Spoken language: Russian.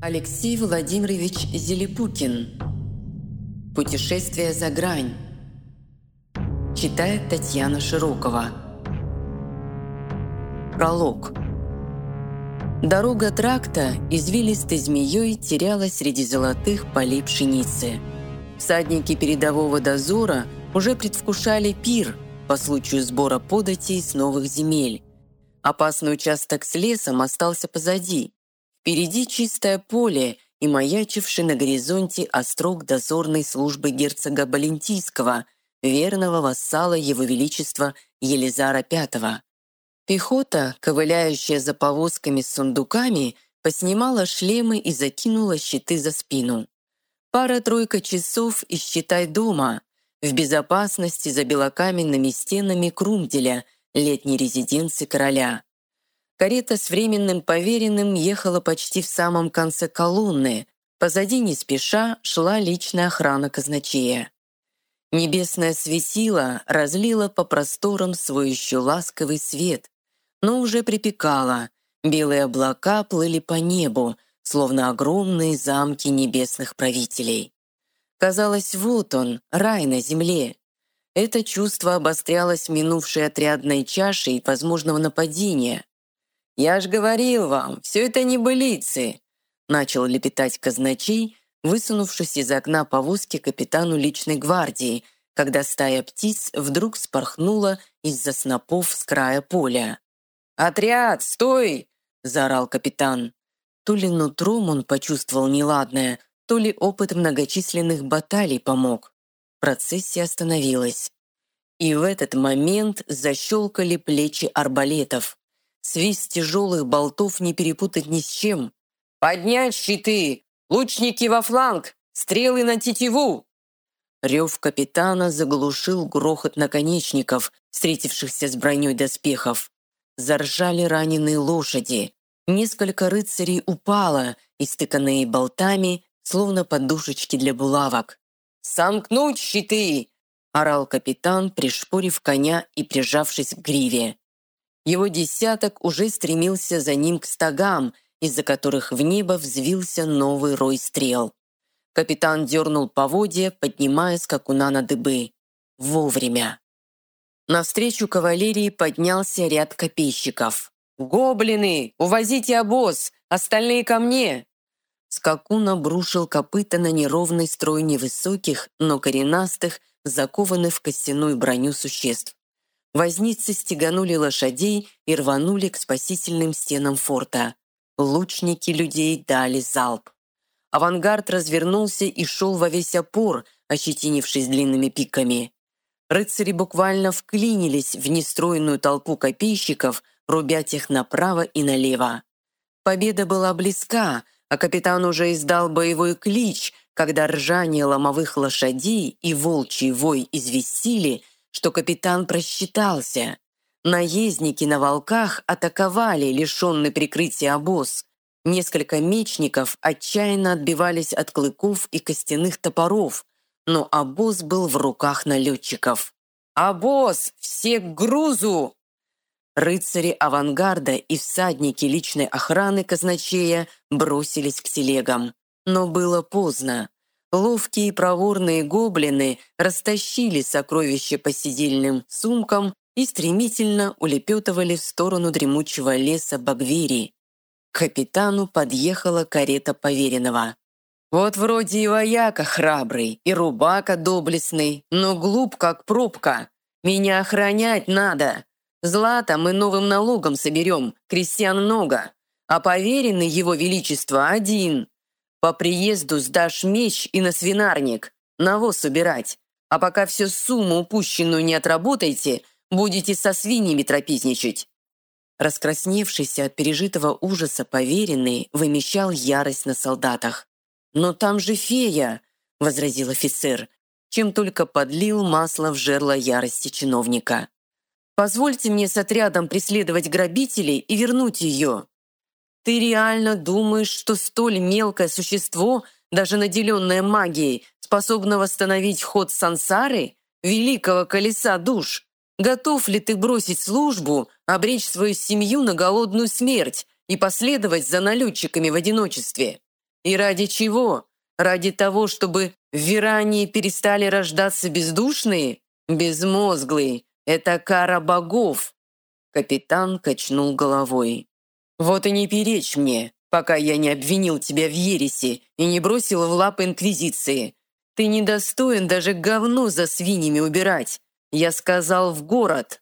Алексей Владимирович Зелепукин. Путешествие за грань. Читает Татьяна Широкова. Пролог. Дорога тракта извилистой змеей терялась среди золотых полей пшеницы. Всадники передового дозора уже предвкушали пир по случаю сбора податей с новых земель. Опасный участок с лесом остался позади – Впереди чистое поле и маячивший на горизонте острог дозорной службы герцога Балентийского, верного вассала его величества Елизара V. Пехота, ковыляющая за повозками с сундуками, поснимала шлемы и закинула щиты за спину. Пара-тройка часов и считай дома, в безопасности за белокаменными стенами Крумделя, летней резиденции короля. Карета с временным поверенным ехала почти в самом конце колонны. Позади не спеша шла личная охрана казначея. Небесное светило разлило по просторам свой еще ласковый свет, но уже припекало. Белые облака плыли по небу, словно огромные замки небесных правителей. Казалось, вот он, рай на земле. Это чувство обострялось минувшей отрядной чашей возможного нападения. «Я ж говорил вам, все это не былицы!» Начал лепетать казначей, высунувшись из окна повозки капитану личной гвардии, когда стая птиц вдруг спорхнула из-за снопов с края поля. «Отряд, стой!» – заорал капитан. То ли нутром он почувствовал неладное, то ли опыт многочисленных баталий помог. Процессия остановилась. И в этот момент защелкали плечи арбалетов. Свист тяжелых болтов не перепутать ни с чем. «Поднять щиты! Лучники во фланг! Стрелы на тетиву!» Рев капитана заглушил грохот наконечников, встретившихся с броней доспехов. Заржали раненые лошади. Несколько рыцарей упало, истыканные болтами, словно подушечки для булавок. «Сомкнуть щиты!» – орал капитан, пришпорив коня и прижавшись к гриве. Его десяток уже стремился за ним к стогам, из-за которых в небо взвился новый рой стрел. Капитан дернул поводья, поднимая скакуна на дыбы. Вовремя. Навстречу кавалерии поднялся ряд копейщиков. «Гоблины! Увозите обоз! Остальные ко мне!» Скакун обрушил копыта на неровный строй невысоких, но коренастых, закованных в костяную броню существ. Возницы стеганули лошадей и рванули к спасительным стенам форта. Лучники людей дали залп. Авангард развернулся и шел во весь опор, ощетинившись длинными пиками. Рыцари буквально вклинились в нестроенную толпу копейщиков, рубя тех направо и налево. Победа была близка, а капитан уже издал боевой клич, когда ржание ломовых лошадей и волчий вой известили – что капитан просчитался. Наездники на волках атаковали лишенный прикрытия обоз. Несколько мечников отчаянно отбивались от клыков и костяных топоров, но обоз был в руках налетчиков. «Обоз! Все к грузу!» Рыцари авангарда и всадники личной охраны казначея бросились к телегам. Но было поздно. Ловкие проворные гоблины растащили сокровища по сидельным сумкам и стремительно улепетывали в сторону дремучего леса Багвери. К капитану подъехала карета поверенного. «Вот вроде и вояка храбрый, и рубака доблестный, но глуп, как пробка. Меня охранять надо. Злато мы новым налогом соберем, крестьян много, а поверенный его величество один. По приезду сдашь меч и на свинарник, навоз убирать. А пока всю сумму упущенную не отработаете, будете со свиньями трапезничать». Раскрасневшийся от пережитого ужаса поверенный вымещал ярость на солдатах. «Но там же фея!» – возразил офицер, чем только подлил масло в жерло ярости чиновника. «Позвольте мне с отрядом преследовать грабителей и вернуть ее». Ты реально думаешь, что столь мелкое существо, даже наделенное магией, способно восстановить ход сансары, великого колеса душ? Готов ли ты бросить службу, обречь свою семью на голодную смерть и последовать за налетчиками в одиночестве? И ради чего? Ради того, чтобы в Верании перестали рождаться бездушные? Безмозглые. Это кара богов. Капитан качнул головой. Вот и не перечь мне, пока я не обвинил тебя в ересе и не бросил в лапы Инквизиции. Ты недостоин даже говно за свиньями убирать. Я сказал в город.